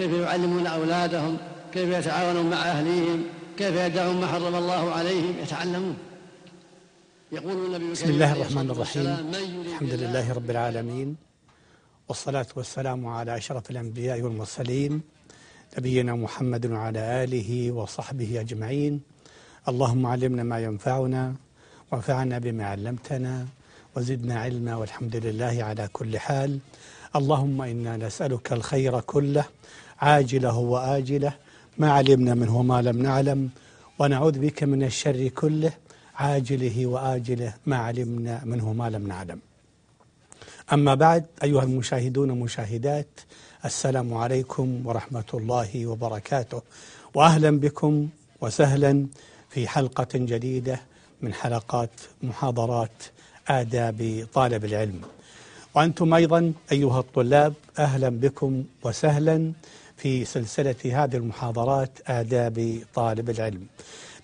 كيف يعلمون أولادهم كيف يتعاونون مع أهليهم كيف يدعون ما حرم الله عليهم يتعلمون. يقول النبي بسم الله الرحمن الرحيم. الحمد لله رب العالمين والصلاة والسلام على أشرف الأنبياء والمرسلين نبينا محمد وعلى آله وصحبه أجمعين. اللهم علمنا ما ينفعنا وانفعنا بما علمتنا وزدنا علما والحمد لله على كل حال. اللهم إنا نسألك الخير كله عاجله وآجله ما علمنا منه وما لم نعلم. ونعوذ بك من الشر كله عاجله وآجله ما علمنا منه ما لم نعلم. أما بعد أيها المشاهدون والمشاهدات السلام عليكم ورحمة الله وبركاته. وأهلا بكم وسهلا في حلقة جديدة من حلقات محاضرات آداب طالب العلم. وأنتم أيضا أيها الطلاب أهلا بكم وسهلا. في سلسلة هذه المحاضرات آداب طالب العلم.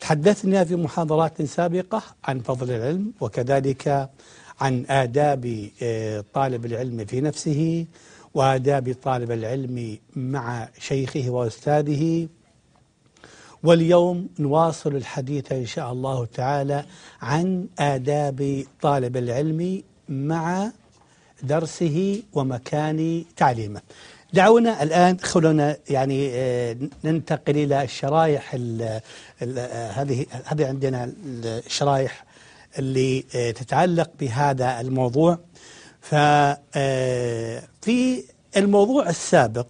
تحدثنا في محاضرات سابقة عن فضل العلم وكذلك عن آداب آه، طالب العلم في نفسه وآداب طالب العلم مع شيخه وأستاذه. واليوم نواصل الحديث إن شاء الله تعالى عن آداب طالب العلم مع درسه ومكان تعليمه. دعونا الآن خلونا يعني آه، ننتقل إلى الشرايح هذه هذه عندنا الشرايح اللي آه، تتعلق بهذا الموضوع. آه، الموضوع السابق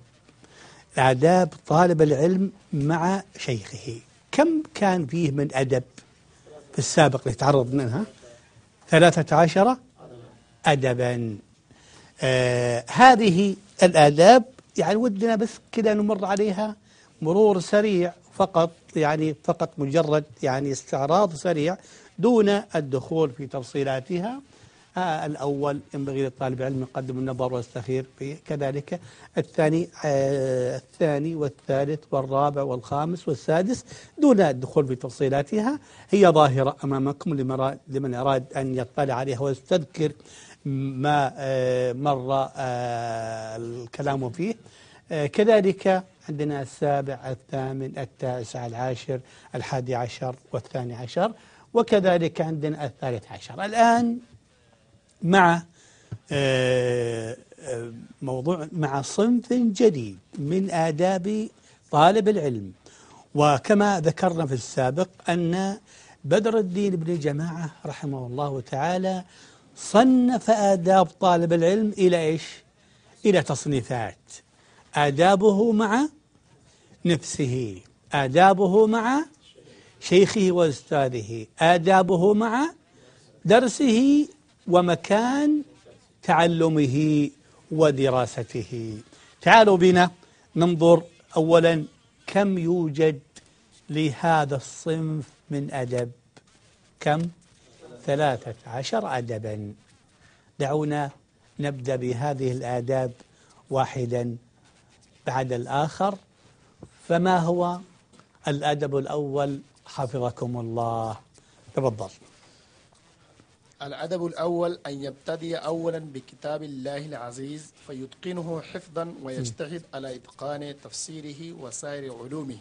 آداب طالب العلم مع شيخه. كم كان فيه من أدب في السابق اللي تعرض منها؟ ثلاثة عشر أدبا. آه هذه الآداب يعني ودنا بس كذا نمر عليها مرور سريع فقط يعني فقط مجرد يعني استعراض سريع دون الدخول في تفصيلاتها. آه الأول ينبغي للطالب العلم يقدم النظر ويستخير فيه كذلك الثاني آه الثاني والثالث والرابع والخامس والسادس دون الدخول في تفصيلاتها. هي ظاهرة أمامكم لمن أراد أن يطلع عليها ويستذكر ما آه مر آه الكلام فيه. آه كذلك عندنا السابع الثامن التاسع العاشر الحادي عشر والثاني عشر وكذلك عندنا الثالث عشر. الآن مع موضوع مع صنف جديد من آداب طالب العلم. وكما ذكرنا في السابق أن بدر الدين بن جماعة رحمه الله تعالى صنف آداب طالب العلم إلى إيش؟ إلى تصنيفات. آدابه مع نفسه. آدابه مع شيخه وأستاذه. آدابه مع درسه ومكان تعلمه ودراسته. تعالوا بنا ننظر أولا كم يوجد لهذا الصنف من أدب. كم؟ ثلاثة عشر أدبا. دعونا نبدأ بهذه الآداب واحدا بعد الآخر. فما هو الأدب الأول؟ حفظكم الله. تفضل. الأدب الأول أن يبتدي أولا بكتاب الله العزيز فيتقنه حفظا ويجتهد على إتقان تفسيره وسائر علومه.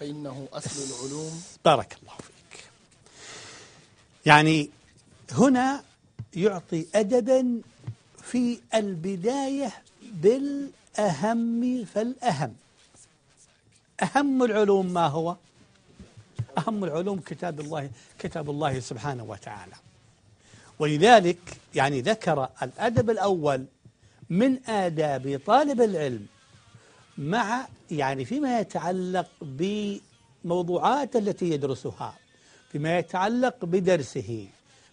فإنه أصل العلوم. بارك الله فيك. يعني هنا يعطي أدبا في البداية بالأهم فالأهم. أهم العلوم ما هو؟ أهم العلوم كتاب الله كتاب الله سبحانه وتعالى. ولذلك يعني ذكر الأدب الأول من آداب طالب العلم مع يعني فيما يتعلق بموضوعات التي يدرسها فيما يتعلق بدرسه.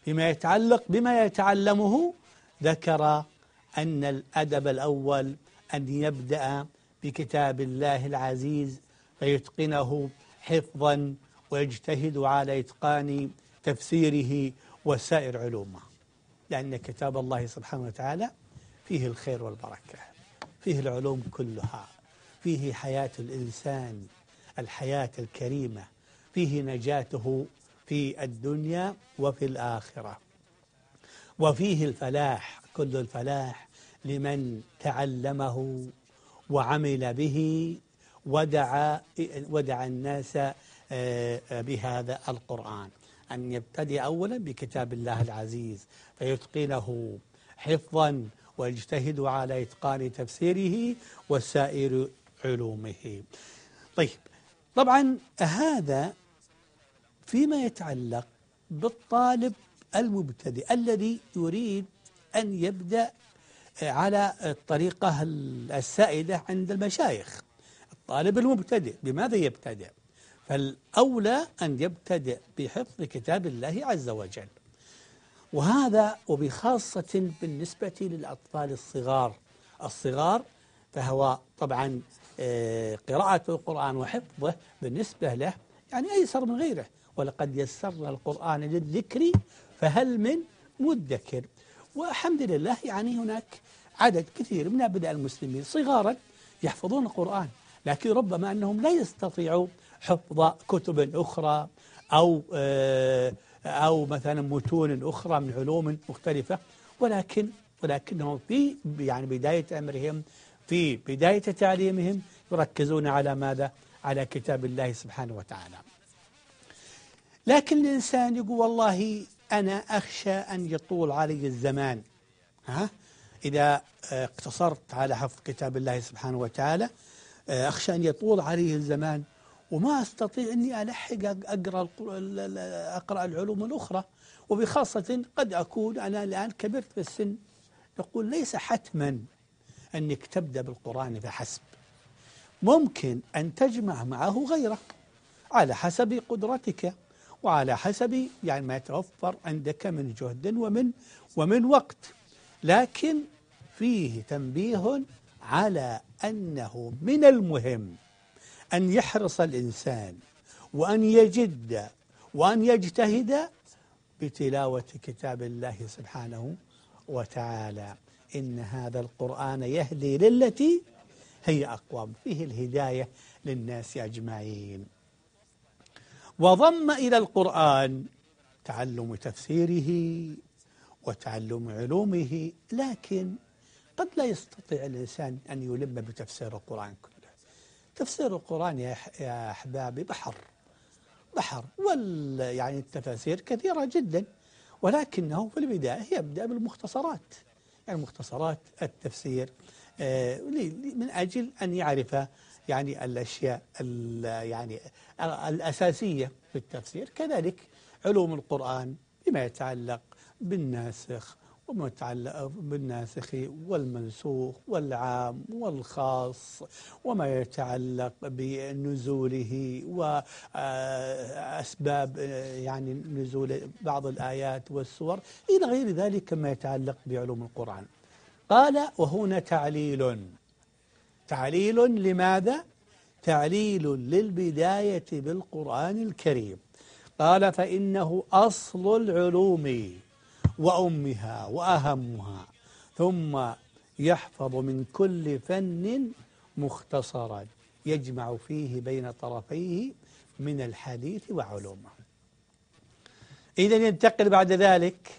فيما يتعلق بما يتعلمه ذكر أن الأدب الأول أن يبدأ بكتاب الله العزيز فيتقنه حفظا ويجتهد على إتقان تفسيره وسائر علومه. لأن كتاب الله سبحانه وتعالى فيه الخير والبركة فيه العلوم كلها فيه حياة الإنسان الحياة الكريمة فيه نجاته في الدنيا وفي الآخرة. وفيه الفلاح كل الفلاح لمن تعلمه وعمل به ودعا ودعا الناس آه، بهذا القرآن. أن يبتدئ أولا بكتاب الله العزيز فيتقنه حفظا ويجتهد على إتقان تفسيره وسائر علومه. طيب طبعا هذا فيما يتعلق بالطالب المبتدئ الذي يريد أن يبدأ على الطريقة السائدة عند المشايخ. الطالب المبتدئ بماذا يبتدئ؟ فالأولى أن يبتدئ بحفظ كتاب الله عز وجل. وهذا وبخاصة بالنسبة للأطفال الصغار. الصغار فهو طبعا آه، قراءة القرآن وحفظه بالنسبة له يعني أيسر من غيره. ولقد يسرنا القرآن للذكر فهل من مدكر والحمد لله يعني هناك عدد كثير من أبناء المسلمين صغارا يحفظون القرآن لكن ربما أنهم لا يستطيعوا حفظ كتب أخرى أو آه، أو مثلا متون أخرى من علوم مختلفة ولكن ولكنهم في يعني بداية أمرهم في بداية تعليمهم يركزون على ماذا؟ على كتاب الله سبحانه وتعالى لكن الإنسان يقول والله أنا أخشى أن يطول علي الزمان. ها؟ إذا اقتصرت على حفظ كتاب الله سبحانه وتعالى أخشى أن يطول عليه الزمان وما أستطيع أني ألحق أقرأ, أقرأ العلوم الأخرى. وبخاصة قد أكون أنا الآن كبرت في السن. يقول ليس حتما أنك تبدأ بالقرآن فحسب. ممكن أن تجمع معه غيره على حسب قدرتك. وعلى حسب يعني ما يتوفر عندك من جهد ومن ومن وقت. لكن فيه تنبيه على أنه من المهم أن يحرص الإنسان وأن يجد وأن يجتهد بتلاوة كتاب الله سبحانه وتعالى. إن هذا القرآن يهدي للتي هي أقوم. فيه الهداية للناس أجمعين. وضم إلى القرآن تعلم تفسيره وتعلم علومه لكن قد لا يستطيع الإنسان أن يلم بتفسير القرآن كله. تفسير القرآن يا أحبابي بحر بحر وال يعني التفاسير كثيرة جدا ولكنه في البداية يبدأ بالمختصرات. يعني مختصرات التفسير آه، من أجل أن يعرف يعني الأشياء يعني الأساسية في التفسير. كذلك علوم القرآن بما يتعلق بالناسخ وما يتعلق بالناسخ والمنسوخ والعام والخاص وما يتعلق بنزوله وأسباب يعني نزول بعض الآيات والسور إلى غير ذلك ما يتعلق بعلوم القرآن. قال وهنا تعليل. تعليل لماذا؟ تعليل للبداية بالقرآن الكريم قال فإنه أصل العلوم وأمها وأهمها ثم يحفظ من كل فن مختصرا يجمع فيه بين طرفيه من الحديث وعلومه إذا ينتقل بعد ذلك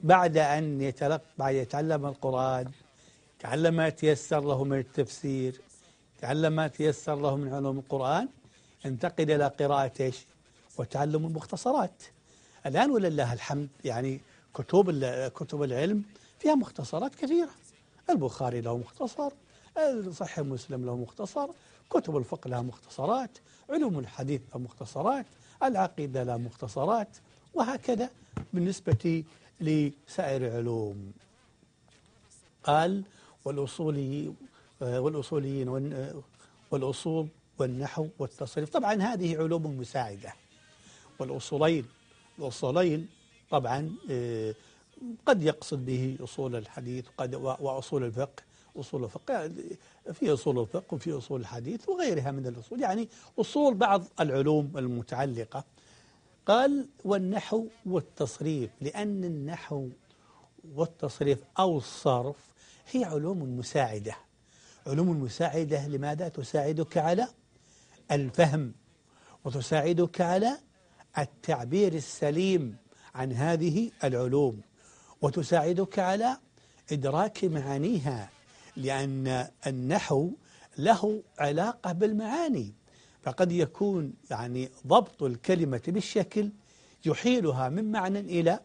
بعد أن يتلق بعد يتعلم القرآن تعلم ما تيسر له من التفسير تعلم ما تيسر له من علوم القرآن ينتقل إلى قراءة إيش؟ وتعلم المختصرات. الآن ولله الحمد يعني كتب كتب العلم فيها مختصرات كثيرة. البخاري له مختصر صحيح مسلم له مختصر كتب الفقه لها مختصرات علوم الحديث لها مختصرات العقيدة لها مختصرات وهكذا بالنسبة لسائر العلوم. قال والأصولي والأصوليين والأصول والنحو والتصريف. طبعا هذه علوم مساعدة. والأصولين الأصولين طبعا آه، قد يقصد به أصول الحديث قد وأصول الفقه أصول الفقه في أصول الفقه وفي أصول الحديث وغيرها من الأصول. يعني أصول بعض العلوم المتعلقة. قال والنحو والتصريف لأن النحو والتصريف أو الصرف هي علوم مساعدة. علوم مساعدة لماذا؟ تساعدك على الفهم وتساعدك على التعبير السليم عن هذه العلوم وتساعدك على إدراك معانيها لأن النحو له علاقة بالمعاني. فقد يكون يعني ضبط الكلمة بالشكل يحيلها من معنى إلى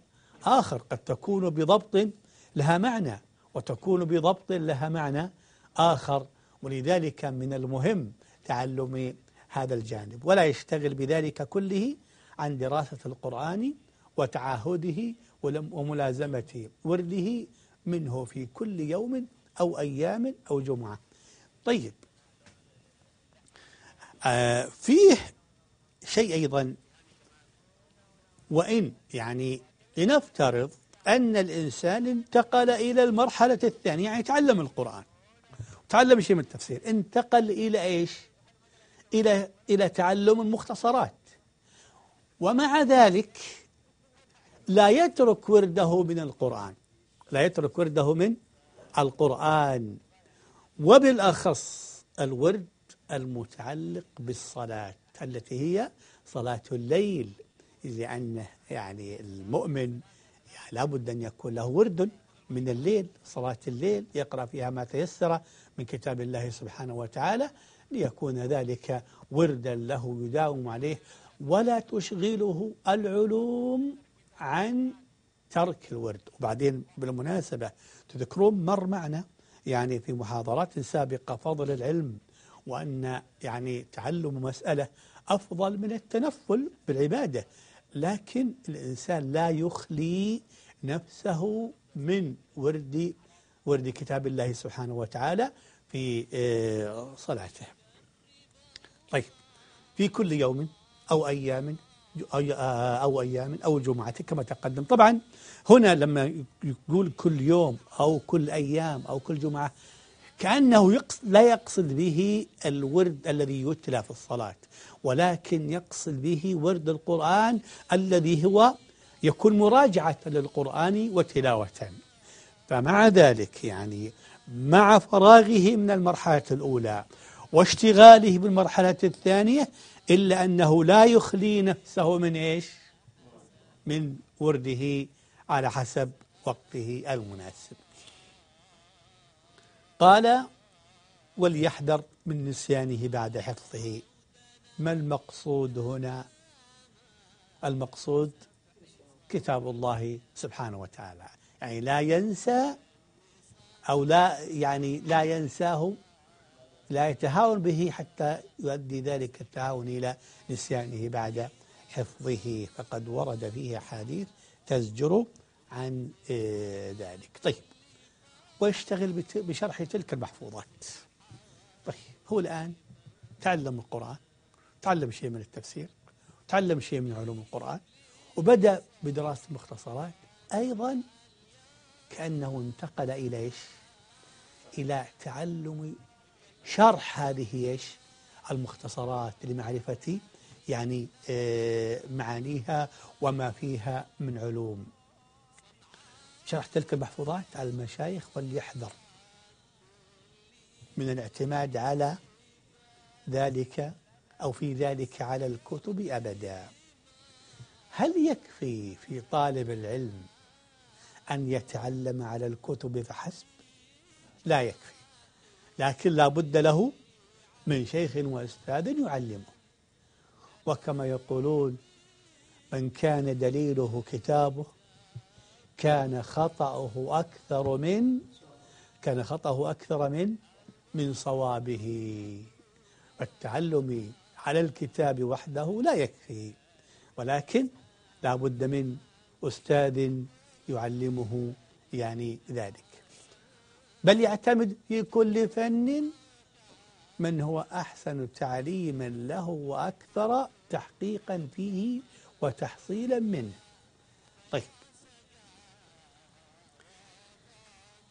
آخر. قد تكون بضبط لها معنى. وتكون بضبط لها معنى آخر. ولذلك من المهم تعلم هذا الجانب. ولا يشتغل بذلك كله عن دراسة القرآن وتعاهده وملازمة ورده منه في كل يوم أو أيام أو جمعة. طيب. آه فيه شيء أيضا. وإن يعني لنفترض أن الإنسان انتقل إلى المرحلة الثانية يعني تعلم القرآن. تعلم شيء من التفسير. انتقل إلى إيش؟ إلى إلى تعلم المختصرات. ومع ذلك لا يترك ورده من القرآن. لا يترك ورده من القرآن. وبالأخص الورد المتعلق بالصلاة التي هي صلاة الليل لأنه يعني المؤمن لابد أن يكون له ورد من الليل صلاة الليل يقرأ فيها ما تيسر من كتاب الله سبحانه وتعالى ليكون ذلك وردا له يداوم عليه ولا تشغله العلوم عن ترك الورد. وبعدين بالمناسبة تذكرون مر معنا يعني في محاضرات سابقة فضل العلم وأن يعني تعلم مسألة أفضل من التنفل بالعبادة. لكن الإنسان لا يخلي نفسه من ورد ورد كتاب الله سبحانه وتعالى في آه، صلاته. طيب في كل يوم أو أيام أو أيام أو جمعة كما تقدم. طبعا هنا لما يقول كل يوم أو كل أيام أو كل جمعة كأنه يقصد لا يقصد به الورد الذي يتلى في الصلاة ولكن يقصد به ورد القرآن الذي هو يكون مراجعة للقرآن وتلاوة. فمع ذلك يعني مع فراغه من المرحلة الأولى واشتغاله بالمرحلة الثانية إلا أنه لا يخلي نفسه من إيش؟ من ورده على حسب وقته المناسب. قال وليحذر من نسيانه بعد حفظه. ما المقصود هنا؟ المقصود كتاب الله سبحانه وتعالى. يعني لا ينسى أو لا يعني لا ينساه لا يتهاون به حتى يؤدي ذلك التهاون إلى نسيانه بعد حفظه. فقد ورد فيه أحاديث تزجر عن آه، ذلك. طيب. ويشتغل بشرح تلك المحفوظات. طيب هو الآن تعلم القرآن تعلم شيء من التفسير تعلم شيء من علوم القرآن وبدأ بدراسة المختصرات أيضا كأنه انتقل إلى إيش؟ إلى تعلم شرح هذه إيش؟ المختصرات لمعرفة يعني آه، معانيها وما فيها من علوم. شرح تلك المحفوظات على المشايخ وليحذر من الاعتماد على ذلك أو في ذلك على الكتب أبدا. هل يكفي في طالب العلم أن يتعلم على الكتب فحسب؟ لا يكفي لكن لا بد له من شيخ وأستاذ يعلمه. وكما يقولون من كان دليله كتابه كان خطأه أكثر من كان خطأه أكثر من من صوابه. التعلم على الكتاب وحده لا يكفي ولكن لا بد من أستاذ يعلمه يعني ذلك. بل يعتمد في كل فن من هو أحسن تعليما له وأكثر تحقيقا فيه وتحصيلا منه.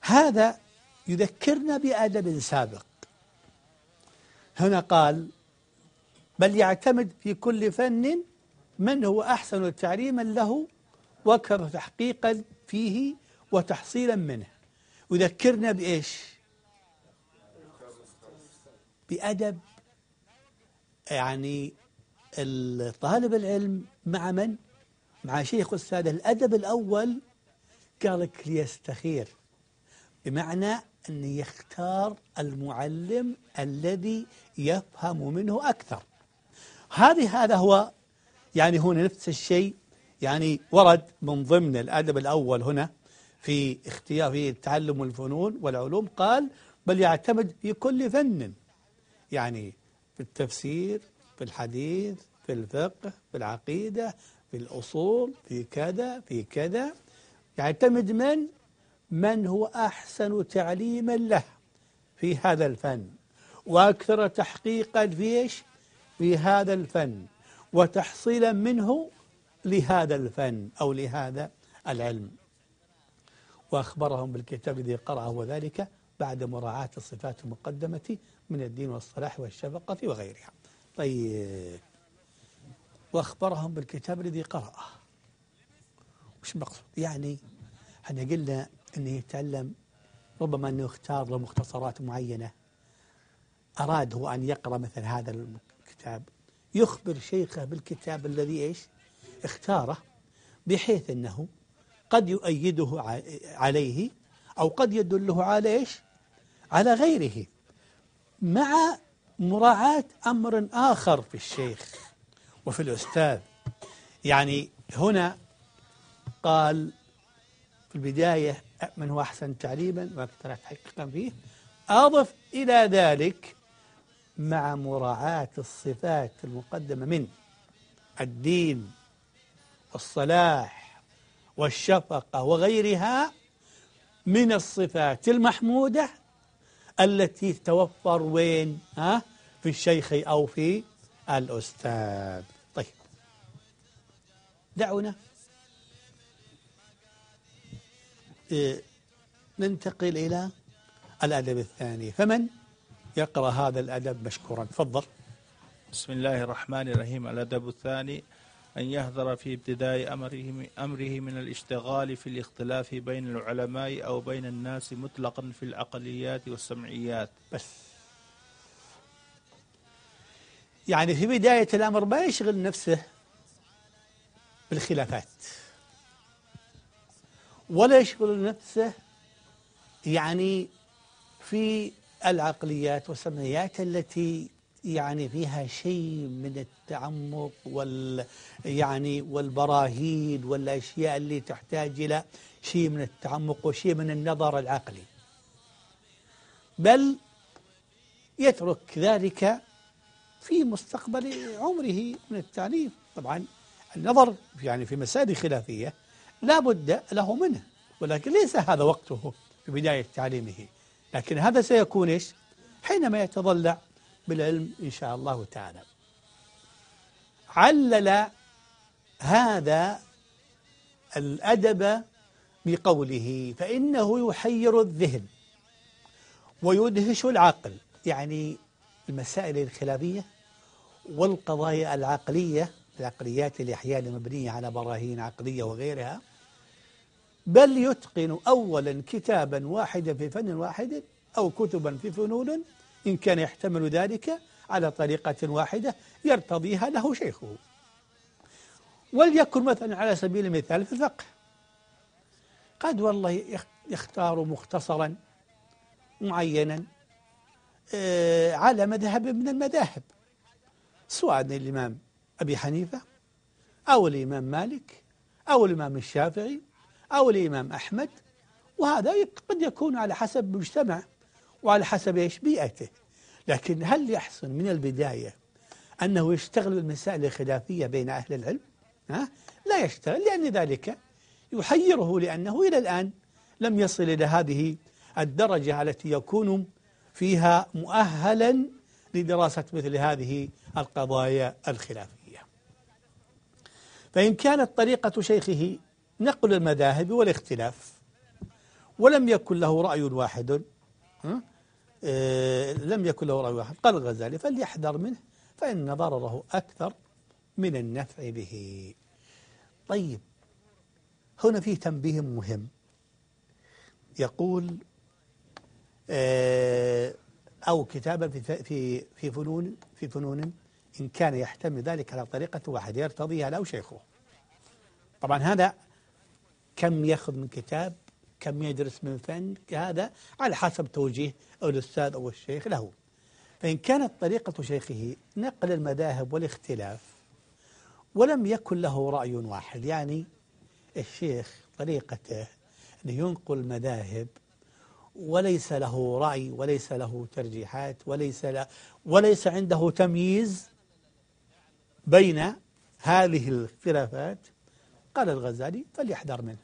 هذا يذكرنا بأدب سابق. هنا قال بل يعتمد في كل فن من هو أحسن تعليما له وأكثر تحقيقا فيه وتحصيلا منه. يذكرنا بإيش؟ بأدب. يعني طالب العلم مع من؟ مع شيخ أستاذه. الأدب الأول قال لك ليستخير. بمعنى أن يختار المعلم الذي يفهم منه أكثر. هذه هذا هو يعني هنا نفس الشيء. يعني ورد من ضمن الأدب الأول هنا في اختيار في تعلم الفنون والعلوم قال بل يعتمد في كل فن. يعني في التفسير في الحديث في الفقه في العقيدة في الأصول في كذا في كذا. يعتمد من؟ من هو أحسن تعليما له في هذا الفن؟ وأكثر تحقيقا في إيش؟ في هذا الفن. وتحصيلا منه لهذا الفن أو لهذا العلم. وأخبرهم بالكتاب الذي قرأه وذلك بعد مراعاة الصفات المقدمة من الدين والصلاح والشفقة وغيرها. طيب. وأخبرهم بالكتاب الذي قرأه. وش المقصود يعني إحنا قلنا أنه يتعلم ربما أنه اختار له مختصرات معينة. أراد هو أن يقرأ مثل هذا الكتاب. يخبر شيخه بالكتاب الذي إيش؟ اختاره بحيث أنه قد يؤيده عليه أو قد يدله على إيش؟ على غيره. مع مراعاة أمر آخر في الشيخ وفي الأستاذ. يعني هنا قال في البداية من هو أحسن تعليما وأكثر تحقيقا فيه. أضف إلى ذلك مع مراعاة الصفات المقدمة من الدين والصلاح والشفقة وغيرها من الصفات المحمودة التي توفر وين؟ ها؟ في الشيخ أو في الأستاذ. طيب. دعونا. ننتقل إلى الأدب الثاني. فمن يقرأ هذا الأدب مشكورا؟ تفضل. بسم الله الرحمن الرحيم. الأدب الثاني أن يهذر في ابتداء أمره, أمره من الاشتغال في الاختلاف بين العلماء أو بين الناس مطلقا في العقليات والسمعيات. بس. يعني في بداية الأمر ما يشغل نفسه بالخلافات. ولا يشغل نفسه يعني في العقليات والسمعيات التي يعني فيها شيء من التعمق وال يعني والبراهين والأشياء اللي تحتاج إلى شيء من التعمق وشيء من النظر العقلي. بل يترك ذلك في مستقبل عمره من التعليم. طبعا النظر يعني في مسائل خلافية لا بد له منه. ولكن ليس هذا وقته في بداية تعليمه. لكن هذا سيكون إيش؟ حينما يتضلع بالعلم إن شاء الله تعالى. علل هذا الأدب بقوله فإنه يحير الذهن ويدهش العقل يعني المسائل الخلافية والقضايا العقلية العقليات اللي أحيانا مبنية على براهين عقلية وغيرها بل يتقن أولا كتابا واحدا في فن واحد أو كتبا في فنون إن كان يحتمل ذلك على طريقة واحدة يرتضيها له شيخه. وليكن مثلا على سبيل المثال في الفقه. قد والله يختار مختصرا معينا آه، على مذهب من المذاهب سواء الإمام أبي حنيفة أو الإمام مالك أو الإمام الشافعي أو الإمام أحمد وهذا قد يكون على حسب مجتمع وعلى حسب إيش؟ بيئته. لكن هل يحسن من البداية أنه يشتغل بالمسائل الخلافية بين أهل العلم؟ ها؟ لا يشتغل لأن ذلك يحيره لأنه إلى الآن لم يصل إلى هذه الدرجة التي يكون فيها مؤهلا لدراسة مثل هذه القضايا الخلافية. فإن كانت طريقة شيخه نقل المذاهب والاختلاف ولم يكن له رأي واحد آه، لم يكن له رأي واحد. قال الغزالي فليحذر منه فإن ضرره أكثر من النفع به. طيب هنا في تنبيه مهم. يقول آه، أو كتابا في في في فنون في فنون إن كان يحتمل ذلك على طريقة واحد يرتضيها له شيخه. طبعا هذا كم يأخذ من كتاب كم يدرس من فن هذا على حسب توجيه أو الأستاذ أو الشيخ له. فإن كانت طريقة شيخه نقل المذاهب والاختلاف ولم يكن له رأي واحد يعني الشيخ طريقته أن ينقل مذاهب وليس له رأي وليس له ترجيحات وليس له وليس عنده تمييز بين هذه الاختلافات قال الغزالي فليحذر منه.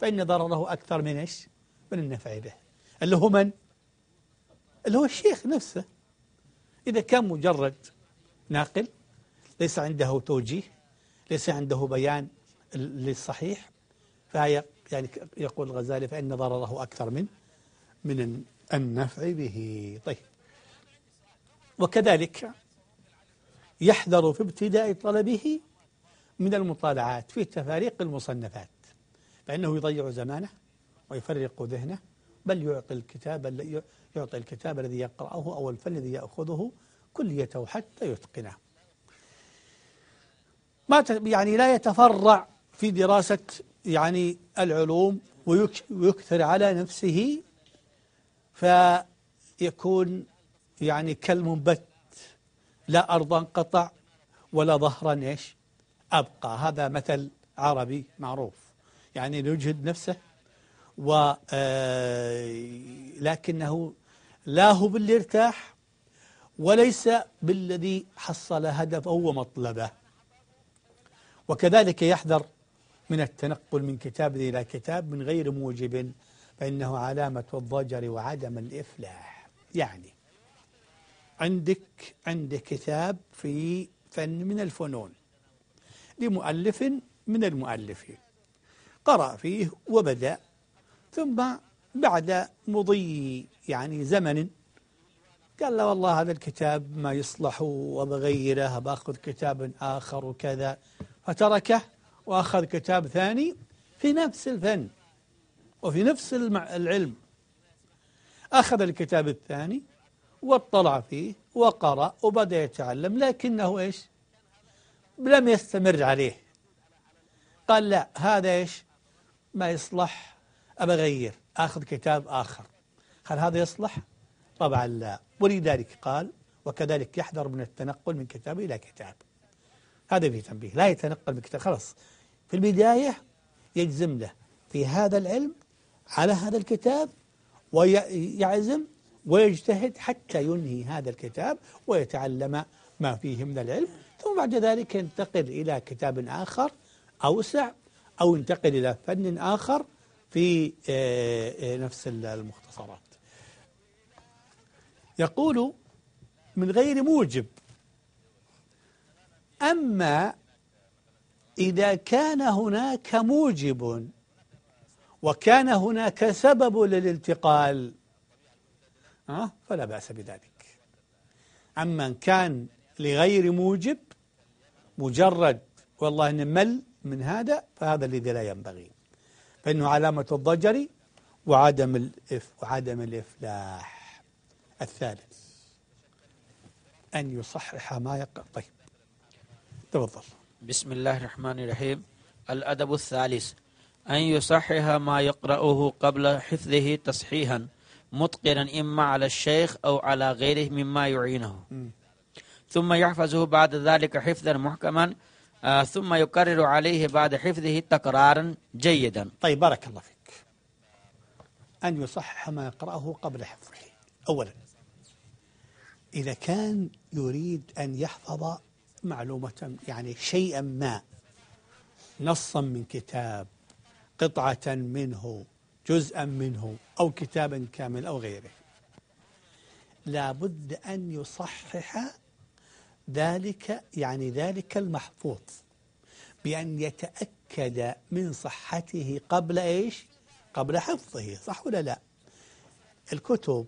فإن ضرره أكثر من إيش؟ من النفع به. اللي هو من؟ اللي هو الشيخ نفسه. إذا كان مجرد ناقل ليس عنده توجيه ليس عنده بيان للصحيح فهي يعني يقول الغزالي فإن ضرره أكثر من من النفع به. طيب. وكذلك يحذر في ابتداء طلبه من المطالعات في تفاريق المصنفات فإنه يضيع زمانه ويفرق ذهنه بل يعطي الكتاب يعطي الكتاب الذي يقرأه أو الفن الذي يأخذه كليته حتى يتقنه. ما يعني لا يتفرع في دراسة يعني العلوم ويكثر على نفسه فيكون يعني كالمنبت لا أرضا قطع ولا ظهرا إيش؟ أبقى. هذا مثل عربي معروف. يعني يجهد نفسه و آه، لكنه لا هو باللي ارتاح وليس بالذي حصل هدفه ومطلبه. وكذلك يحذر من التنقل من كتاب إلى كتاب من غير موجب فإنه علامة الضجر وعدم الإفلاح. يعني عندك عندك كتاب في فن من الفنون لمؤلف من المؤلفين قرأ فيه وبدأ ثم بعد مضي يعني زمن قال له والله هذا الكتاب ما يصلح وبغيره باخذ كتاب آخر وكذا. فتركه وأخذ كتاب ثاني في نفس الفن وفي نفس العلم. أخذ الكتاب الثاني واطلع فيه وقرأ وبدأ يتعلم لكنه إيش؟ لم يستمر عليه. قال لا هذا إيش؟ ما يصلح أبغير أخذ كتاب آخر. هل هذا يصلح؟ طبعا لا. ولذلك قال وكذلك يحذر من التنقل من كتاب إلى كتاب. هذا فيه تنبيه. لا يتنقل من كتاب. خلاص. في البداية يجزم له في هذا العلم على هذا الكتاب ويعزم ويجتهد حتى ينهي هذا الكتاب ويتعلم ما فيه من العلم ثم بعد ذلك ينتقل إلى كتاب آخر أوسع أو ينتقل إلى فن آخر في آه، آه، نفس المختصرات. يقول من غير موجب أما إذا كان هناك موجب وكان هناك سبب للانتقال فلا بأس بذلك. إن كان لغير موجب مجرد والله نمل من هذا فهذا الذي لا ينبغي. فإنه علامة الضجر وعدم الإف وعدم الإفلاح. الثالث أن يصحح ما يقرأ طيب. تفضل. بسم الله الرحمن الرحيم. الأدب الثالث أن يصحح ما يقرأه قبل حفظه تصحيحا. متقنا إما على الشيخ أو على غيره مما يعينه. ثم يحفظه بعد ذلك حفظا محكما آه ثم يكرر عليه بعد حفظه تكرارا جيدا. طيب بارك الله فيك. أن يصحح ما يقرأه قبل حفظه. أولا إذا كان يريد أن يحفظ معلومة يعني شيئا ما نصا من كتاب قطعة منه جزءا منه أو كتابا كامل أو غيره. لابد أن يصحح ذلك يعني ذلك المحفوظ بأن يتأكد من صحته قبل إيش؟ قبل حفظه صح ولا لا؟ الكتب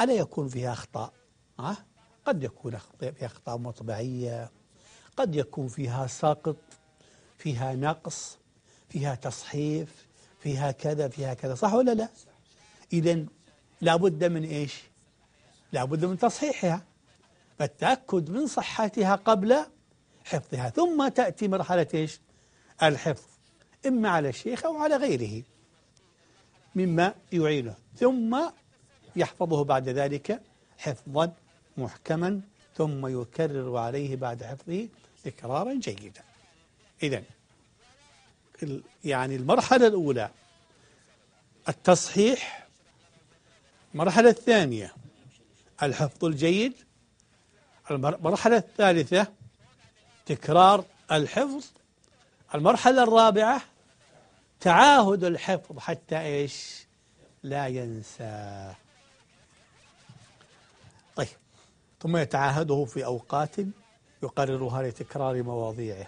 ألا يكون فيها أخطاء؟ أه؟ قد يكون فيها أخطاء مطبعية قد يكون فيها ساقط فيها نقص فيها تصحيف. فيها كذا فيها كذا. صح ولا لا؟ إذا لابد من إيش؟ لابد من تصحيحها. فالتأكد من صحتها قبل حفظها. ثم تأتي مرحلة إيش؟ الحفظ. إما على الشيخ أو على غيره. مما يعينه. ثم يحفظه بعد ذلك حفظا محكما. ثم يكرر عليه بعد حفظه تكرارا جيدا. إذا يعني المرحلة الأولى. التصحيح. المرحلة الثانية. الحفظ الجيد. المرحلة الثالثة. تكرار الحفظ. المرحلة الرابعة. تعاهد الحفظ حتى إيش؟ لا ينسى. طيب. ثم يتعاهده في أوقات يقررها لتكرار مواضيعه.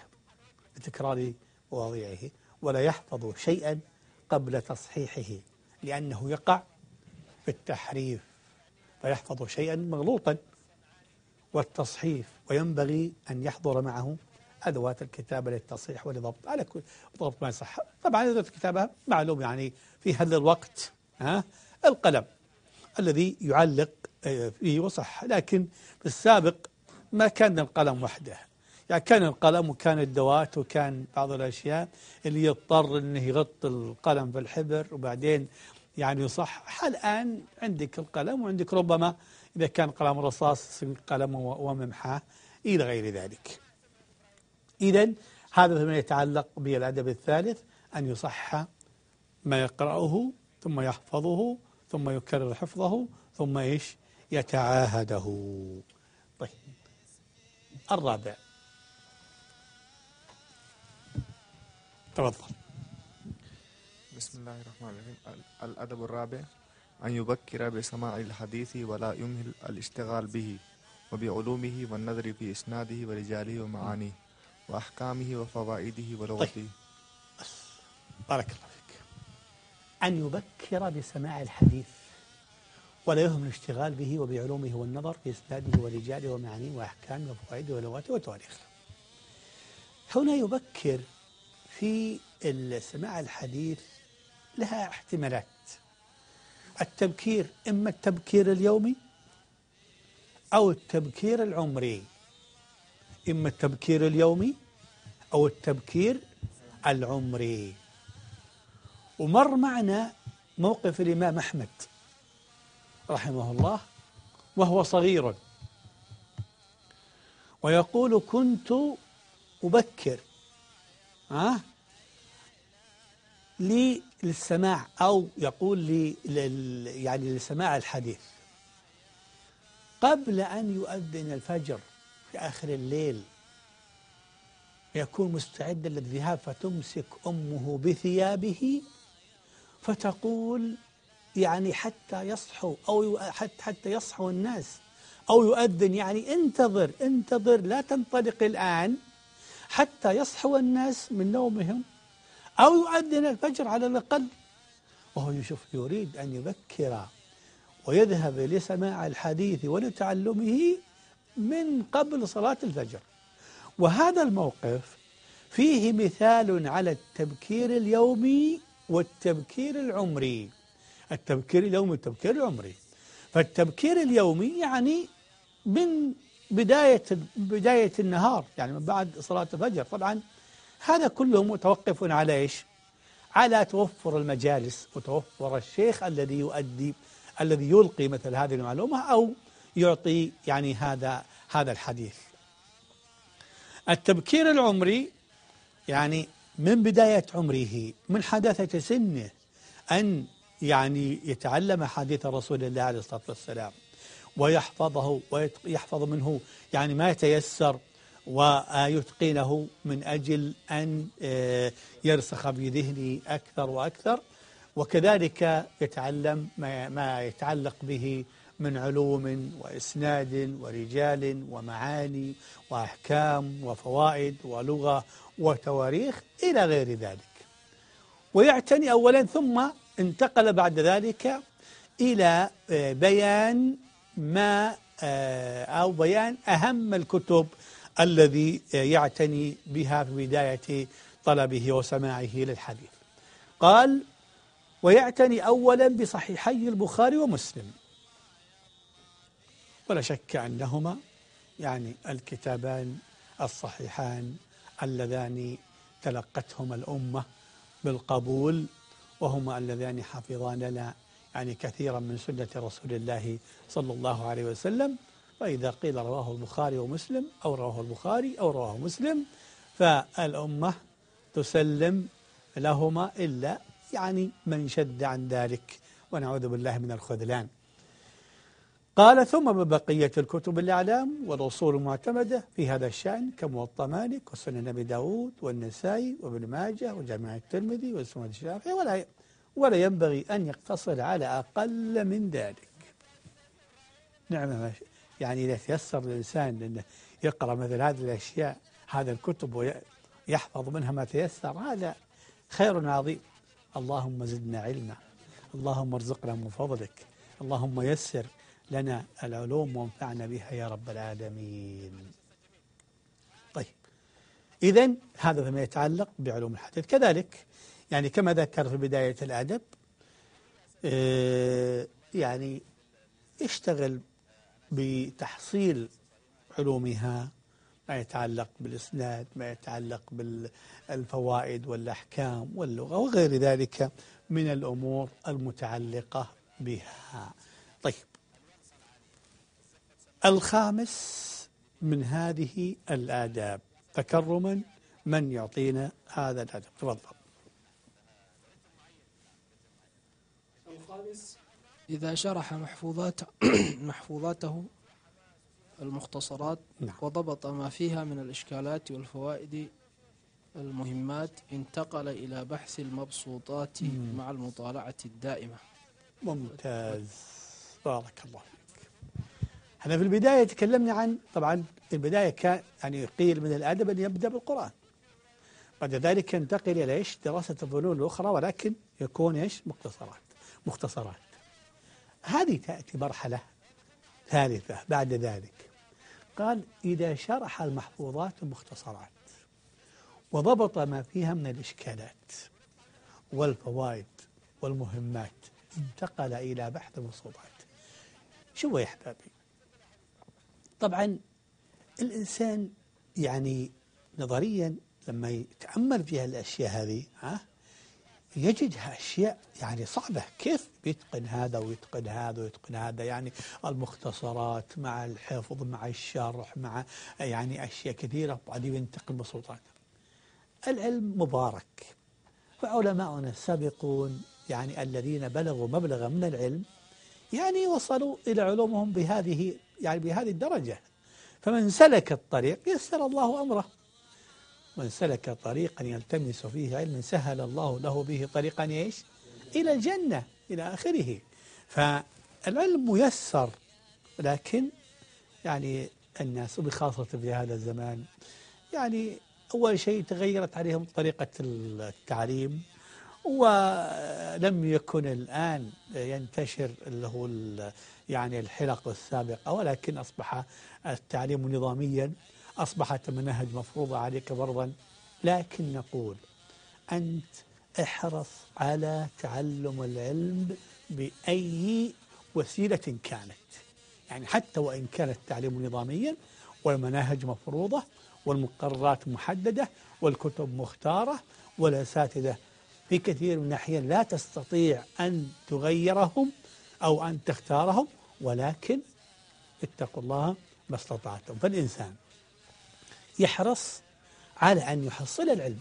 لتكرار مواضيعه. ولا يحفظ شيئا قبل تصحيحه لأنه يقع في التحريف فيحفظ شيئا مغلوطا. والتصحيف وينبغي أن يحضر معه أدوات الكتابة للتصحيح ولضبط. على كل ضبط ما يصح. طبعا أدوات الكتابة معلوم يعني في هذا الوقت ها؟ القلم الذي يعلق آه، فيه وصح لكن في السابق ما كان القلم وحده. يعني كان القلم وكان الدوات وكان بعض الأشياء اللي يضطر أنه يغطي القلم في الحبر وبعدين يعني يصح. الآن عندك القلم وعندك ربما إذا كان قلم رصاص قلم وممحاه إلى غير ذلك. إذا هذا فيما يتعلق بالأدب الثالث أن يصح ما يقرأه ثم يحفظه ثم يكرر حفظه ثم إيش؟ يتعاهده. طيب الرابع. تفضل. بسم الله الرحمن الرحيم. الأدب الرابع أن يبكر بسماع الحديث ولا يمهل الاشتغال به وبعلومه والنظر في إسناده ورجاله ومعانيه وأحكامه وفوائده ولغته. طيب. بارك الله فيك. أن يبكر بسماع الحديث ولا يهم الاشتغال به وبعلومه والنظر في إسناده ورجاله ومعانيه وأحكامه وفوائده ولغته وتواريخه. هنا يبكر في سماع الحديث لها احتمالات. التبكير إما التبكير اليومي أو التبكير العمري. إما التبكير اليومي أو التبكير العمري. ومر معنا موقف الإمام أحمد رحمه الله وهو صغير. ويقول كنت أبكر. ها؟ للسماع أو يقول لي يعني لسماع الحديث. قبل أن يؤذن الفجر في آخر الليل يكون مستعدا للذهاب فتمسك أمه بثيابه فتقول يعني حتى يصحوا أو حتى يصحوا الناس أو يؤذن يعني انتظر انتظر لا تنطلق الآن حتى يصحوا الناس من نومهم. أو يؤذن الفجر على الأقل. وهو يشوف يريد أن يبكر ويذهب لسماع الحديث ولتعلمه من قبل صلاة الفجر. وهذا الموقف فيه مثال على التبكير اليومي والتبكير العمري. التبكير اليومي والتبكير العمري. فالتبكير اليومي يعني من بداية بداية النهار يعني من بعد صلاة الفجر طبعا. هذا كله متوقف على إيش؟ على توفر المجالس وتوفر الشيخ الذي يؤدي الذي يلقي مثل هذه المعلومة أو يعطي يعني هذا هذا الحديث التبكير العمري يعني من بداية عمره من حداثة سنه أن يعني يتعلم حديث رسول الله عليه الصلاة والسلام ويحفظه ويحفظ منه يعني ما يتيسر ويتقنه من أجل أن آه، يرسخ في ذهنه أكثر وأكثر. وكذلك يتعلم ما يتعلق به من علوم وإسناد ورجال ومعاني وأحكام وفوائد ولغة وتواريخ إلى غير ذلك. ويعتني أولا ثم انتقل بعد ذلك إلى آه، بيان ما آه، أو بيان أهم الكتب الذي يعتني بها في بداية طلبه وسماعه للحديث. قال ويعتني أولا بصحيحي البخاري ومسلم. ولا شك أنهما يعني الكتابان الصحيحان اللذان تلقتهما الأمة بالقبول وهما اللذان حفظان لنا يعني كثيرا من سنة رسول الله صلى الله عليه وسلم. فإذا قيل رواه البخاري ومسلم أو رواه البخاري أو رواه مسلم فالأمة تسلم لهما إلا يعني من شد عن ذلك ونعوذ بالله من الخذلان. قال ثم ببقية الكتب الأعلام والأصول المعتمدة في هذا الشأن كموطأ مالك وسنن أبي داود والنسائي وابن ماجه وجامع الترمذي والسنن الشافعي ولا ولا ينبغي أن يقتصر على أقل من ذلك. نعم يعني إذا تيسر الإنسان أنه يقرأ مثل هذه الأشياء هذا الكتب ويحفظ منها ما تيسر هذا خير عظيم. اللهم زدنا علما اللهم ارزقنا من فضلك اللهم يسر لنا العلوم وانفعنا بها يا رب العالمين. طيب إذا هذا فيما يتعلق بعلوم الحديث. كذلك يعني كما ذكر في بداية الأدب آه، يعني اشتغل بتحصيل علومها ما يتعلق بالإسناد ما يتعلق بالفوائد والأحكام واللغة وغير ذلك من الأمور المتعلقة بها. طيب. الخامس من هذه الآداب تكرما من يعطينا هذا الأدب. تفضل. الخامس إذا شرح محفوظات محفوظاته المختصرات نعم. وضبط ما فيها من الإشكالات والفوائد المهمات انتقل إلى بحث المبسوطات مع المطالعة الدائمة. ممتاز. بارك الله فيك. إحنا في البداية تكلمنا عن طبعا في البداية كان يعني قيل من الأدب أن يبدأ بالقرآن. بعد ذلك ينتقل إلى إيش؟ دراسة الفنون الأخرى ولكن يكون إيش؟ مختصرات. مختصرات. هذه تأتي مرحلة ثالثة بعد ذلك. قال إذا شرح المحفوظات المختصرات وضبط ما فيها من الإشكالات والفوائد والمهمات انتقل إلى بحث المصطلحات شو يا أحبابي؟ طبعا الإنسان يعني نظريا لما يتأمل في هالأشياء هذه ها يجدها أشياء يعني صعبة. كيف بيتقن هذا ويتقن هذا ويتقن هذا؟ يعني المختصرات مع الحفظ مع الشرح مع يعني أشياء كثيرة وبعدين ينتقل بسلطات. العلم مبارك. فعلماؤنا السابقون يعني الذين بلغوا مبلغا من العلم يعني وصلوا إلى علومهم بهذه يعني بهذه الدرجة. فمن سلك الطريق يسر الله أمره. من سلك طريقا يلتمس فيه علما سهل الله له به طريقا إيش؟ إلى الجنة إلى آخره فالعلم ميسر لكن يعني الناس وبخاصة في هذا الزمان يعني أول شيء تغيرت عليهم طريقة التعليم ولم يكن الآن ينتشر اللي هو يعني الحلق السابقة ولكن أصبح التعليم نظاميا أصبحت مناهج مفروضة عليك فرضا. لكن نقول أنت احرص على تعلم العلم بأي وسيلة كانت. يعني حتى وإن كان التعليم نظاميا والمناهج مفروضة والمقررات محددة والكتب مختارة والأساتذة في كثير من الأحيان لا تستطيع أن تغيرهم أو أن تختارهم. ولكن اتقوا الله ما استطعتم. فالإنسان يحرص على أن يحصل العلم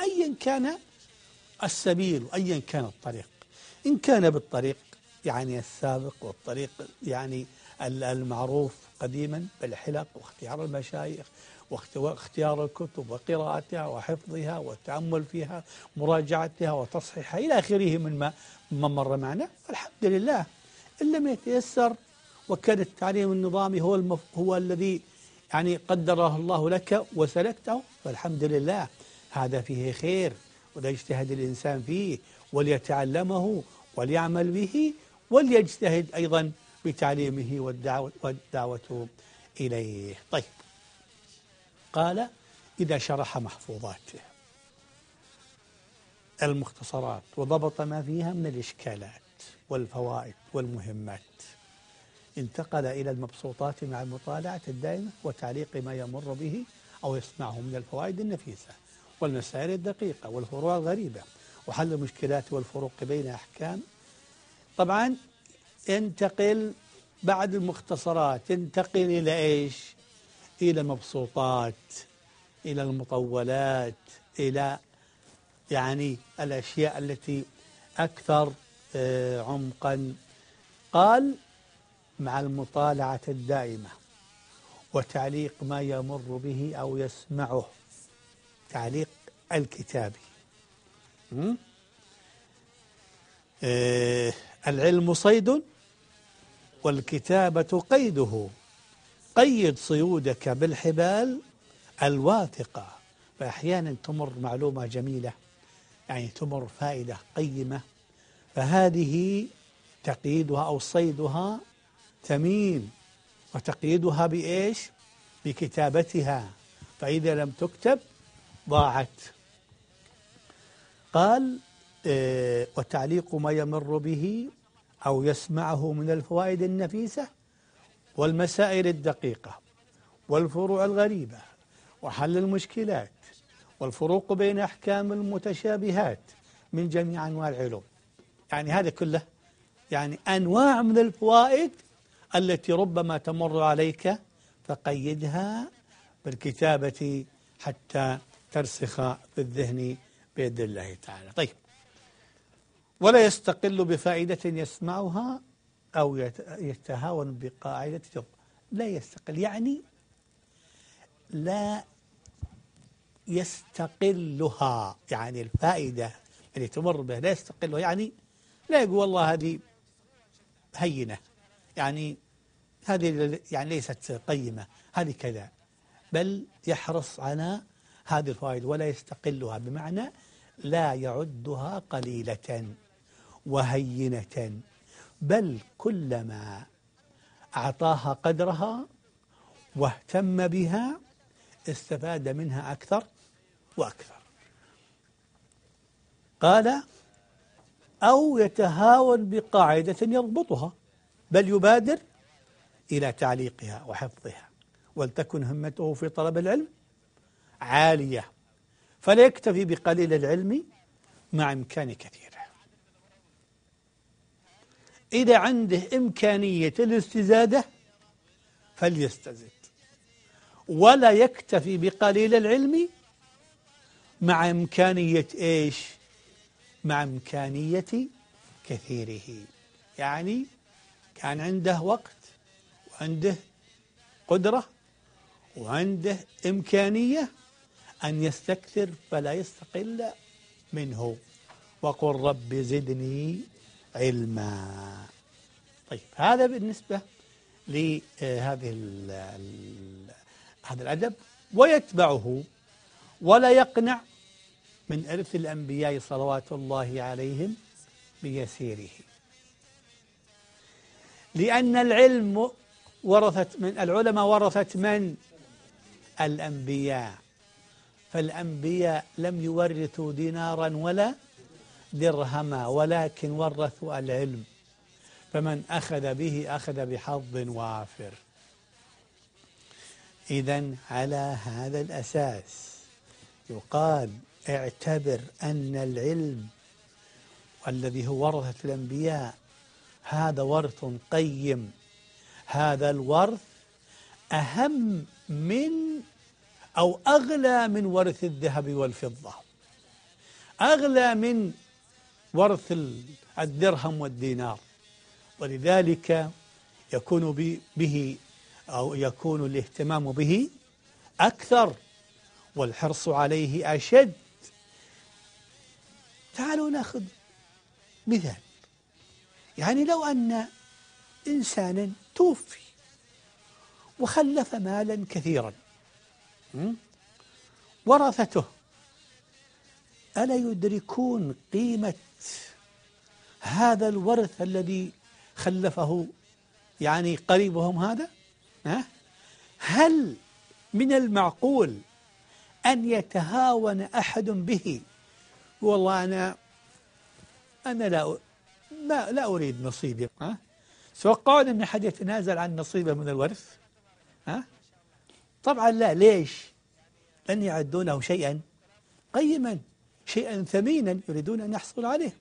أيا كان السبيل وأيا كان الطريق إن كان بالطريق يعني السابق والطريق يعني المعروف قديما بالحلق واختيار المشايخ واختيار الكتب وقراءتها وحفظها والتأمل فيها مراجعتها وتصحيحها إلى آخره من ما مر معنا الحمد لله إن لم يتيسر وكان التعليم النظامي هو. هو الذي يعني قدره الله لك وسلكته فالحمد لله. هذا فيه خير وليجتهد الإنسان فيه وليتعلمه وليعمل به وليجتهد أيضا بتعليمه والدعوة, والدعوة إليه. طيب. قال إذا شرح محفوظاته المختصرات وضبط ما فيها من الإشكالات والفوائد والمهمات. انتقل إلى المبسوطات مع المطالعة الدائمة وتعليق ما يمر به أو يسمعه من الفوائد النفيسة والمسائل الدقيقة والفروع الغريبة وحل المشكلات والفروق بين أحكام. طبعا انتقل بعد المختصرات انتقل إلى إيش؟ إلى مبسوطات إلى المطولات إلى يعني الأشياء التي أكثر آه، عمقا. قال مع المطالعة الدائمة وتعليق ما يمر به أو يسمعه تعليق الكتابي. آه، العلم صيد والكتابة قيده. قيد صيودك بالحبال الواثقة. فأحيانا تمر معلومة جميلة يعني تمر فائدة قيمة فهذه تقييدها أو صيدها ثمين وتقييدها بإيش؟ بكتابتها. فإذا لم تكتب ضاعت. قال آه، وتعليق ما يمر به أو يسمعه من الفوائد النفيسة والمسائل الدقيقة والفروع الغريبة وحل المشكلات والفروق بين أحكام المتشابهات من جميع أنواع العلوم. يعني هذا كله يعني أنواع من الفوائد التي ربما تمر عليك فقيدها بالكتابة حتى ترسخ في الذهن بيد الله تعالى. طيب. ولا يستقل بفائدة يسمعها أو يتهاون بقاعدة لا يستقل. يعني لا يستقلها. يعني الفائدة اللي تمر بها لا يستقلها. يعني لا يقول والله هذه هينة. يعني هذه يعني ليست قيمة هذه كذا. بل يحرص على هذه الفوائد ولا يستقلها بمعنى لا يعدها قليلة وهينة. بل كلما أعطاها قدرها واهتم بها استفاد منها أكثر وأكثر. قال أو يتهاون بقاعدة يضبطها. بل يبادر إلى تعليقها وحفظها ولتكن همته في طلب العلم عالية فلا يكتفي بقليل العلم مع إمكان كثيره إذا عنده إمكانية الاستزادة فليستزد ولا يكتفي بقليل العلم مع إمكانية إيش؟ مع إمكانية كثيره. يعني كان عنده وقت وعنده قدرة وعنده إمكانية أن يستكثر فلا يستقل منه. وقل رب زدني علما. طيب هذا بالنسبة لهذه هذا الأدب. ويتبعه ولا يقنع من إرث الأنبياء صلوات الله عليهم بيسيره. لأن العلم ورثت من العلماء ورثت من؟ الأنبياء. فالأنبياء لم يورثوا دينارا ولا درهما ولكن ورثوا العلم. فمن أخذ به أخذ بحظ وافر. إذا على هذا الأساس يقال اعتبر أن العلم والذي هو ورثة الأنبياء هذا ورث قيم. هذا الورث أهم من أو أغلى من ورث الذهب والفضة. أغلى من ورث الدرهم والدينار. ولذلك يكون به أو يكون الاهتمام به أكثر والحرص عليه أشد. تعالوا ناخذ مثال. يعني لو أن إنسانا توفي وخلف مالا كثيرا ورثته ألا يدركون قيمة هذا الورث الذي خلفه؟ يعني قريبهم هذا؟ هل من المعقول أن يتهاون أحد به؟ والله أنا أنا لا ما لا أريد نصيبي ها؟ توقعون أن أحد يتنازل عن نصيبه من الورث ها؟ طبعا لا ليش؟ لن يعدونه شيئا قيما شيئا ثمينا يريدون أن يحصلوا عليه.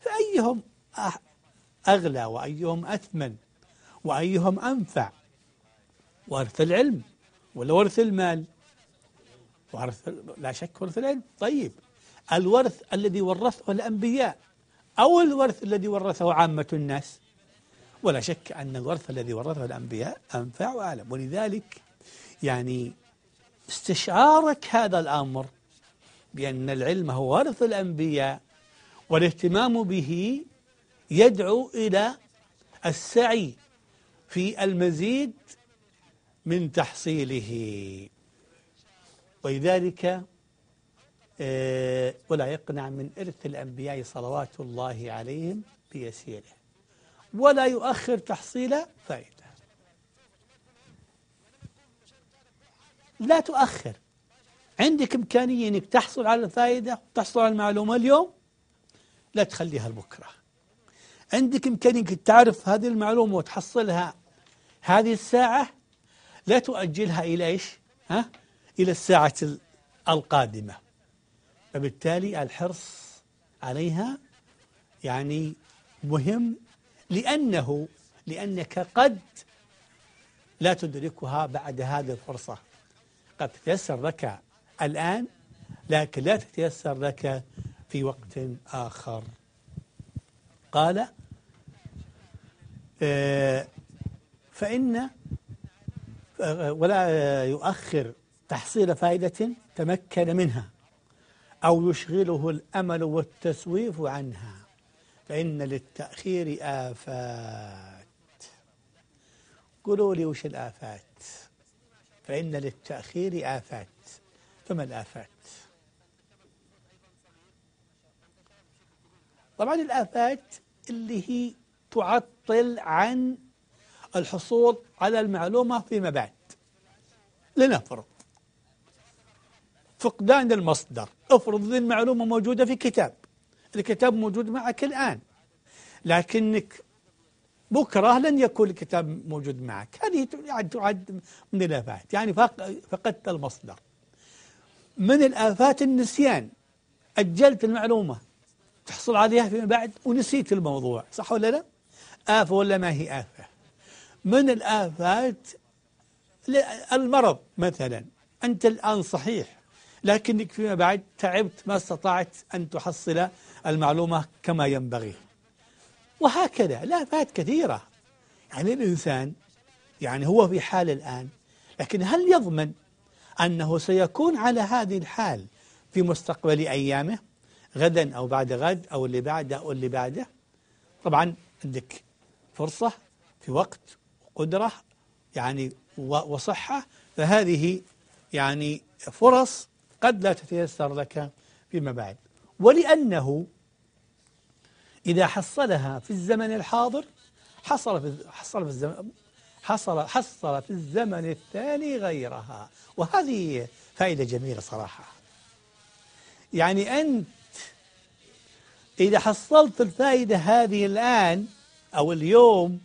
فأيهم أغلى وأيهم أثمن وأيهم أنفع؟ ورث العلم ولا ورث المال؟ ورث لا شك ورث العلم. طيب الورث الذي ورثه الأنبياء أو الورث الذي ورثه عامة الناس. ولا شك أن الورث الذي ورثه الأنبياء أنفع وأعلم. ولذلك يعني استشعارك هذا الأمر بأن العلم هو ورث الأنبياء والاهتمام به يدعو إلى السعي في المزيد من تحصيله. ولذلك ولا يقنع من إرث الأنبياء صلوات الله عليهم بيسيره ولا يؤخر تحصيل فائدة. لا تؤخر. عندك إمكانية أنك تحصل على الفائدة وتحصل على المعلومة اليوم؟ لا تخليها لبكرة. عندك إمكانية أنك تعرف هذه المعلومة وتحصلها هذه الساعة؟ لا تؤجلها إلى إيش؟ ها؟ إلى الساعة القادمة. فبالتالي الحرص عليها يعني مهم لأنه لأنك قد لا تدركها بعد هذه الفرصة. قد تتيسر لك الآن لكن لا تتيسر لك في وقت آخر. قال آه، فإن ولا يؤخر تحصيل فائدة تمكن منها. أو يشغله الأمل والتسويف عنها. فإن للتأخير آفات. قولوا لي وش الآفات؟ فإن للتأخير آفات. فما الآفات؟ طبعا الآفات اللي هي تعطل عن الحصول على المعلومة فيما بعد. لنفرض. فقدان المصدر. افرض المعلومة موجودة في كتاب. الكتاب موجود معك الآن. لكنك بكرة لن يكون الكتاب موجود معك. هذه تعد من الآفات. يعني فقدت المصدر. من الآفات النسيان. أجلت المعلومة. تحصل عليها فيما بعد ونسيت الموضوع. صح ولا لا؟ آفة ولا ما هي آفة؟ من الآفات المرض مثلا. أنت الآن صحيح. لكنك فيما بعد تعبت ما استطعت أن تحصل المعلومة كما ينبغي. وهكذا الآفات كثيرة. يعني الإنسان يعني هو في حال الآن لكن هل يضمن أنه سيكون على هذه الحال في مستقبل أيامه؟ غدا أو بعد غد أو اللي بعده أو اللي بعده؟ طبعا عندك فرصة في وقت وقدرة يعني وصحة. فهذه يعني فرص قد لا تتيسر لك فيما بعد. ولأنه إذا حصلها في الزمن الحاضر حصل في حصل في الزمن حصل حصل في الزمن الثاني غيرها. وهذه فائدة جميلة صراحة. يعني أنت إذا حصلت الفائدة هذه الآن أو اليوم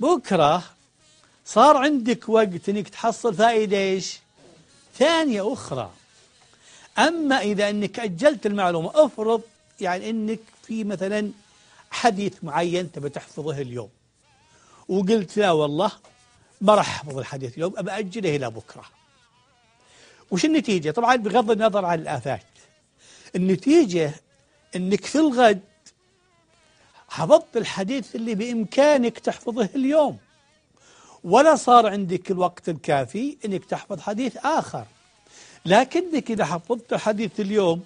بكرة صار عندك وقت أنك تحصل فائدة إيش؟ ثانية أخرى. أما إذا أنك أجلت المعلومة أفرض يعني أنك في مثلا حديث معين تبى تحفظه اليوم وقلت لا والله ما راح أحفظ الحديث اليوم أبى أجله إلى بكرة. وش النتيجة؟ طبعا بغض النظر عن الآفات. النتيجة أنك في الغد حفظت الحديث اللي بإمكانك تحفظه اليوم. ولا صار عندك الوقت الكافي أنك تحفظ حديث آخر. لكنك إذا حفظت حديث اليوم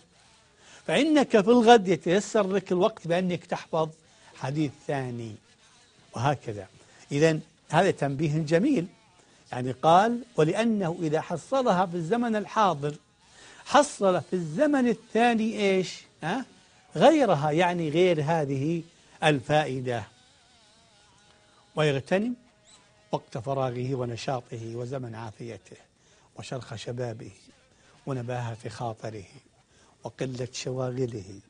فإنك في الغد يتيسر لك الوقت بأنك تحفظ حديث ثاني. وهكذا. إذا هذا تنبيه جميل. يعني قال ولأنه إذا حصلها في الزمن الحاضر حصل في الزمن الثاني إيش؟ ها؟ غيرها يعني غير هذه الفائدة. ويغتنم وقت فراغه ونشاطه وزمن عافيته وشرخ شبابه ونباهة خاطره وقلة شواغله.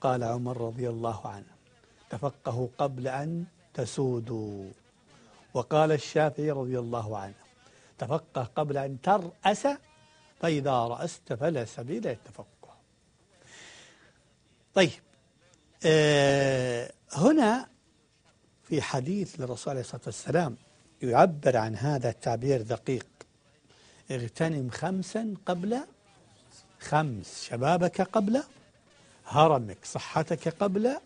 قال عمر رضي الله عنه تفقهوا قبل أن تسودوا وقال الشافعي رضي الله عنه تفقه قبل أن ترأس فإذا رأست فلا سبيل التفقه طيب آه هنا في حديث للرسول عليه الصلاة والسلام يعبر عن هذا التعبير دقيق. اغتنم خمسا قبل خمس. شبابك قبل هرمك. صحتك قبل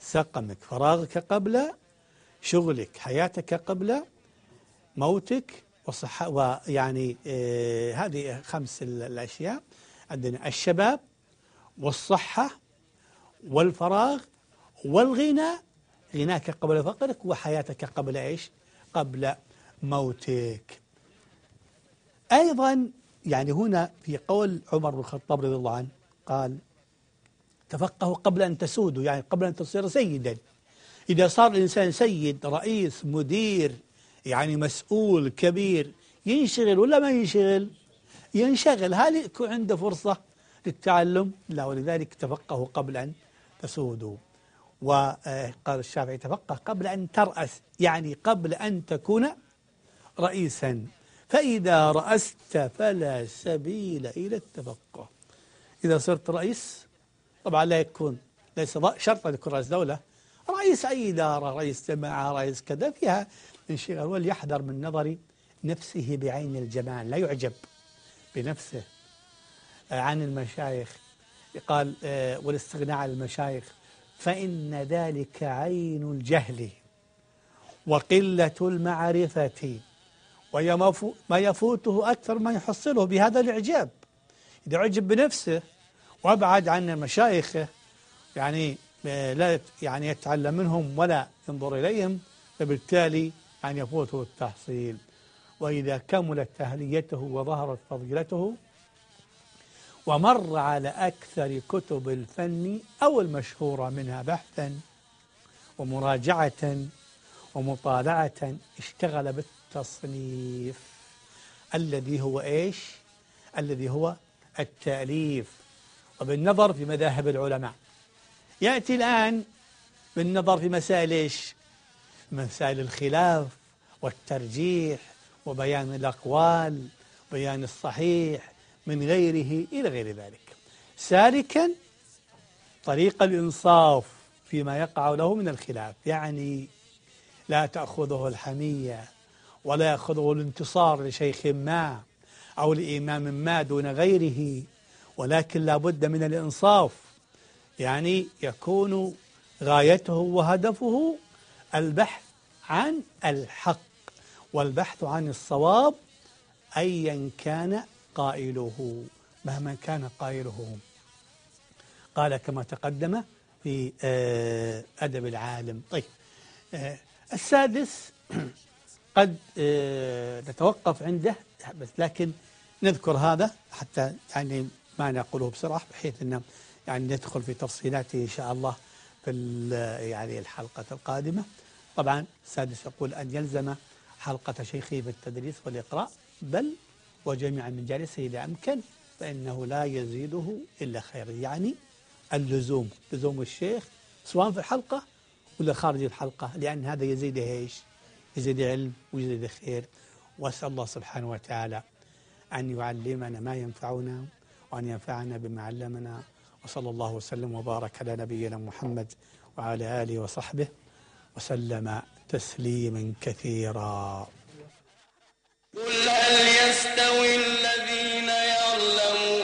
سقمك. فراغك قبل شغلك. حياتك قبل موتك. وصحة ويعني آه هذه خمس الأشياء. عندنا الشباب والصحة والفراغ والغنى غناك قبل فقرك وحياتك قبل إيش؟ قبل موتك. أيضا يعني هنا في قول عمر بن الخطاب رضي الله عنه قال تفقهوا قبل أن تسودوا يعني قبل أن تصير سيدا. إذا صار الإنسان سيد رئيس مدير يعني مسؤول كبير ينشغل ولا ما ينشغل؟ ينشغل. هل يكون عنده فرصة للتعلم؟ لا ولذلك تفقهوا قبل أن تسودوا وقال الشافعي تفقه قبل أن ترأس يعني قبل أن تكون رئيسا. فإذا رأست فلا سبيل إلى التفقه. إذا صرت رئيس طبعا لا يكون ليس شرط أن يكون رئيس دولة. رئيس أي إدارة رئيس جماعة رئيس كذا فيها انشغال وليحذر من نظر نفسه بعين الجمال. لا يعجب بنفسه. عن المشايخ قال والاستغناء عن المشايخ. فإن ذلك عين الجهل وقلة المعرفة وما يفوته أكثر ما يحصله بهذا الإعجاب. إذا عجب بنفسه وأبعد عن مشايخه يعني لا يعني يتعلم منهم ولا ينظر إليهم فبالتالي أن يفوته التحصيل. وإذا كملت أهليته وظهرت فضيلته ومر على أكثر كتب الفن أو المشهورة منها بحثا ومراجعة ومطالعة اشتغل بالتصنيف. الذي هو إيش؟ الذي هو التأليف. وبالنظر في مذاهب العلماء. يأتي الآن بالنظر في مسائل إيش؟ مسائل الخلاف والترجيح وبيان الأقوال بيان الصحيح من غيره إلى غير ذلك. سالكا طريق الإنصاف فيما يقع له من الخلاف. يعني لا تأخذه الحمية ولا يأخذه الانتصار لشيخ ما أو لإمام ما دون غيره ولكن لا بد من الإنصاف. يعني يكون غايته وهدفه البحث عن الحق والبحث عن الصواب أيا كان قائله مهما كان قائله. قال كما تقدم في آه، أدب العالم. طيب آه، السادس قد آه، نتوقف عنده بس لكن نذكر هذا حتى يعني ما نقوله بسرعة بحيث أن يعني ندخل في تفصيلاته إن شاء الله في يعني الحلقة القادمة. طبعا السادس يقول أن يلزم حلقة شيخه بالتدريس والإقراء بل وجميع من جالسه إذا أمكن فإنه لا يزيده إلا خير. يعني اللزوم لزوم الشيخ سواء في الحلقة ولا خارج الحلقة. لأن هذا يزيد إيش؟ يزيد علم ويزيد خير. وأسأل الله سبحانه وتعالى أن يعلمنا ما ينفعنا وأن ينفعنا بما علمنا. وصلى الله وسلم وبارك على نبينا محمد وعلى آله وصحبه وسلم تسليما كثيرا. هل يستوي الذين يعلمون